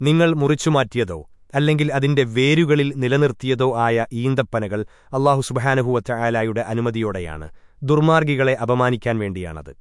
നിങ്ങൾ മുറിച്ചുമാറ്റിയതോ അല്ലെങ്കിൽ അതിന്റെ വേരുകളിൽ നിലനിർത്തിയതോ ആയ ഈന്തപ്പനകൾ അള്ളാഹു സുബഹാനഹുവറ്റ ആലായുടെ അനുമതിയോടെയാണ്. ദുർമാർഗികളെ അപമാനിക്കാൻ വേണ്ടിയാണത്.